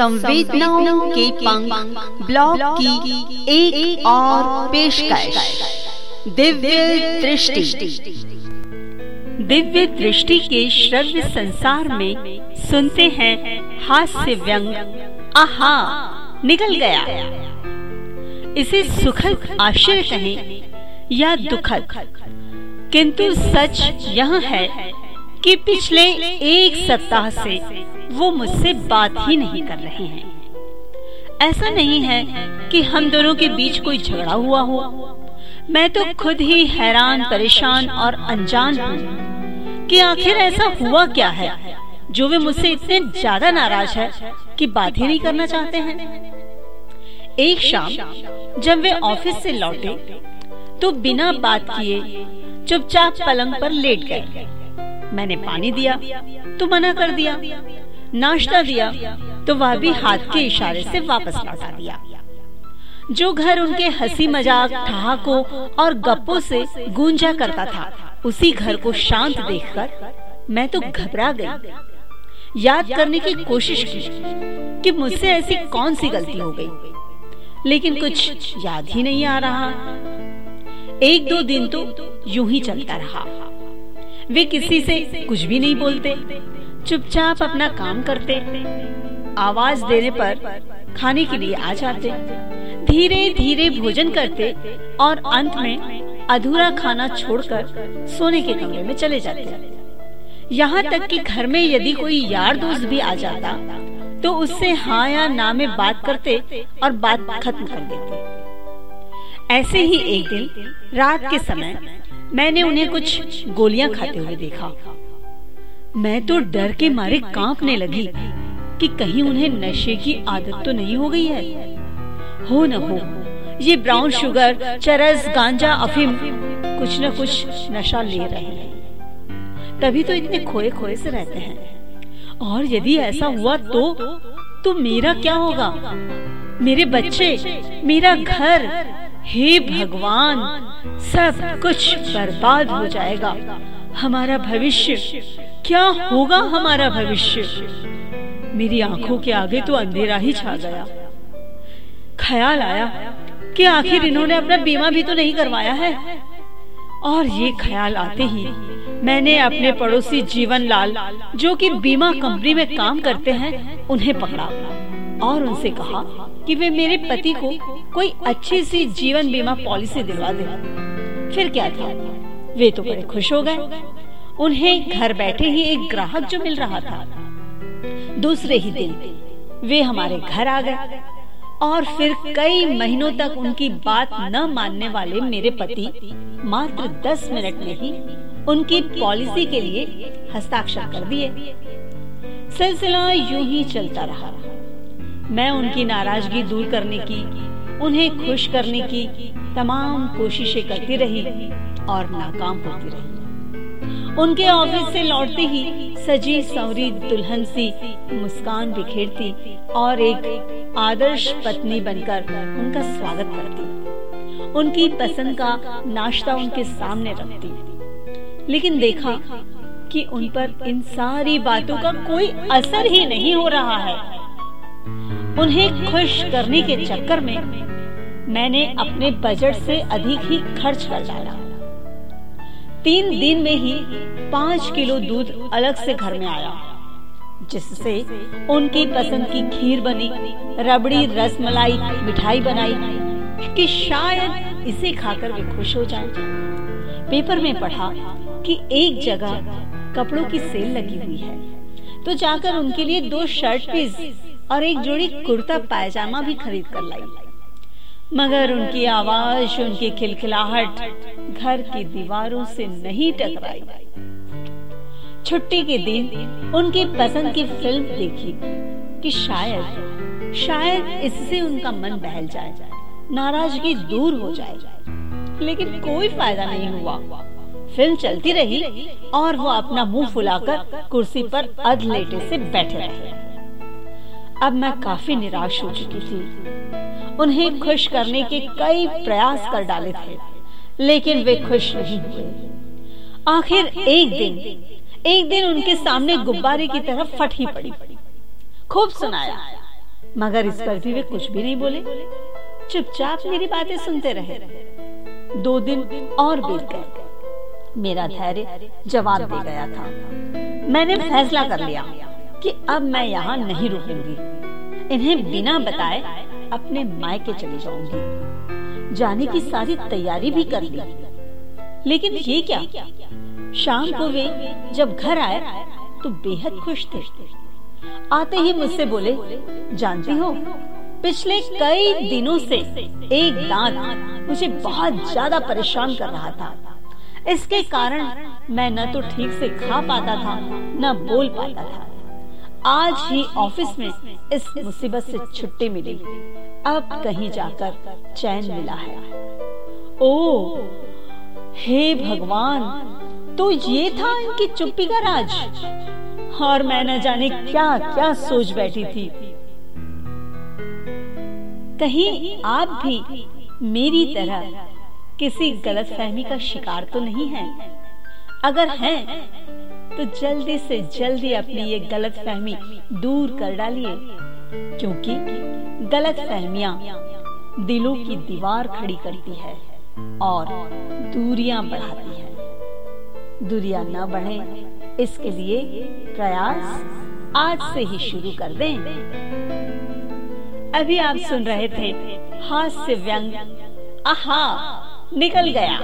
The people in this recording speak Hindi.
संवेदनाओं के पंख ब्लॉग की एक, एक और पेशकश। दिव्य दृष्टि। दिव्य दृष्टि के श्रव्य संसार में सुनते हैं हास्य व्यंग आहा निकल गया। इसे सुखद आश्चर्य कहें या दुखद? किंतु सच यह है कि पिछले एक सप्ताह से वो मुझसे बात ही नहीं कर रहे हैं। ऐसा नहीं है कि हम दोनों के बीच कोई झगड़ा हुआ हो। मैं तो खुद ही हैरान, परेशान और अनजान हूँ कि आखिर ऐसा हुआ क्या है, जो वे मुझसे इतने ज़्यादा नाराज़ है कि बात ही नहीं करना चाहते हैं। एक शाम, जब वे ऑफ़िस से लौटे तो बिना बात किए चुपचाप पलंग पर लेट गए। मैंने पानी दिया तो मना कर दिया। नाश्ता दिया तो वह भी हाथ के इशारे से वापस लौटा दिया। जो घर उनके हँसी मज़ाक, ठहाकों और गप्पों से गूंजा करता था, उसी घर को शांत देखकर मैं तो घबरा गई। याद करने की कोशिश की कि मुझसे ऐसी कौन सी गलती हो गई। लेकिन कुछ याद ही नहीं आ रहा। एक दो दिन तो यूँ ही चलता रहा। वे किसी से कुछ भी नहीं बोलते। चुपचाप अपना काम करते। आवाज़ देने पर खाने के लिए आ जाते। धीरे धीरे भोजन करते और अंत में अधूरा खाना छोड़कर सोने के कमरे में चले जाते। यहाँ तक कि घर में यदि कोई यार दोस्त भी आ जाता तो उससे हाँ या ना में बात करते और बात खत्म कर देते। ऐसे ही एक दिन, रात के समय मैंने उन्हें कुछ गोलियाँ खाते हुए देखा। मैं तो डर के मारे कांपने लगी कि कहीं उन्हें नशे की आदत तो नहीं हो गई है। हो न हो, ये ब्राउन शुगर, चरस, गांजा, अफीम, कुछ न कुछ नशा ले रहे हैं। तभी तो इतने खोए खोए से रहते हैं। और यदि ऐसा हुआ तो तो मेरा क्या होगा? मेरे बच्चे, मेरा घर हे भगवान, सब कुछ बर्बाद हो जाएगा। हमारा भविष्य, क्या होगा हमारा भविष्य? मेरी आँखों के आगे तो अंधेरा ही छा गया। ख्याल आया कि आखिर इन्होंने अपना बीमा भी तो नहीं करवाया है। और ये ख्याल आते ही मैंने अपने पड़ोसी जीवन लाल जो कि बीमा कंपनी में काम करते हैं, उन्हें पकड़ा। और उनसे कहा कि वे मेरे पति को कोई अच्छी सी जीवन बीमा पॉलिसी दिलवा दे। फिर क्या था वे तो बड़े खुश हो गए। उन्हें घर बैठे ही एक ग्राहक जो मिल रहा था। दूसरे ही दिन वे हमारे घर आ गए और फिर कई महीनों तक उनकी बात न मानने वाले मेरे पति मात्र दस मिनट में ही उनकी पॉलिसी के लिए हस्ताक्षर कर दिए। सिलसिला यूँ ही चलता रहा। मैं उनकी नाराज़गी दूर करने की, उन्हें खुश करने की तमाम कोशिशें करती रही और नाकाम होती रही। उनके ऑफ़िस से लौटते ही सजी सवरी दुल्हन सी मुस्कान बिखेरती और एक आदर्श पत्नी बनकर उनका स्वागत करती। उनकी पसंद का नाश्ता उनके सामने रखती। लेकिन देखा कि उन पर इन सारी बातों का कोई असर ही नहीं हो रहा है। उन्हें खुश करने के चक्कर में मैंने अपने बजट से अधिक ही खर्च कर डाला तीन दिन में ही पाँच किलो दूध अलग से घर में आया, जिससे उनकी पसंद की खीर बनी, रबड़ी, रसमलाई, मिठाई बनाई, कि शायद इसे खाकर वे खुश हो जाएँ। पेपर में पढ़ा कि एक जगह कपड़ों की सेल लगी हुई है तो जाकर उनके लिए दो शर्ट पीस और एक जोड़ी कुर्ता पायजामा भी खरीद कर लाई। मगर उनकी आवाज़, उनकी खिलखिलाहट घर की दीवारों से नहीं टकराई। छुट्टी के दिन उनकी पसंद की फ़िल्म देखी कि शायद शायद इससे उनका मन बहल जाए, नाराज़गी दूर हो जाए। लेकिन कोई फ़ायदा नहीं हुआ। फ़िल्म चलती रही और वो अपना मुँह फुलाकर कुर्सी पर अध लेटे से बैठे रहे। अब मैं काफ़ी निराश हो चुकी थी। उन्हें खुश करने के कई प्रयास कर डाले थे, लेकिन वे खुश नहीं हुए। आखिर एक दिन एक दिन उनके सामने गुब्बारे की तरफ़ फट ही पड़ी। खूब सुनाया, मगर इस पर भी वे कुछ भी नहीं बोले। चुपचाप मेरी बातें सुनते रहे। दो दिन और बीत गए। मेरा धैर्य जवाब दे गया था। मैंने फैसला कर लिया। कि अब मैं यहाँ नहीं रुकूँगी। इन्हें बिना बताए अपने मायके चली जाऊँगी। जाने की सारी तैयारी भी कर ली। लेकिन ये क्या? शाम को वे जब घर आए तो बेहद खुश थे। आते ही मुझसे बोले, जानती हो, पिछले कई दिनों से एक दांत मुझे बहुत ज़्यादा परेशान कर रहा था। इसके कारण मैं न तो ठीक से खा पाता था, न बोल पाता था। आज ही ऑफ़िस में इस मुसीबत से छुट्टी मिली। अब कहीं जाकर चैन मिला है। ओ, हे भगवान तो ये था इनकी चुप्पी का राज। और मैं न जाने क्या क्या सोच बैठी थी। कहीं आप भी मेरी तरह किसी गलत फहमी का शिकार तो नहीं है? अगर हैं तो जल्दी से जल्दी अपनी ये गलत फहमी दूर कर डालिए। क्योंकि गलत फहमिया दिलों की दीवार खड़ी करती है और दूरियाँ बढ़ाती है। दूरियाँ न बढ़े, इसके लिए प्रयास आज से ही शुरू कर दें। अभी आप सुन रहे थे हास्य व्यंग, आहा, निकल गया।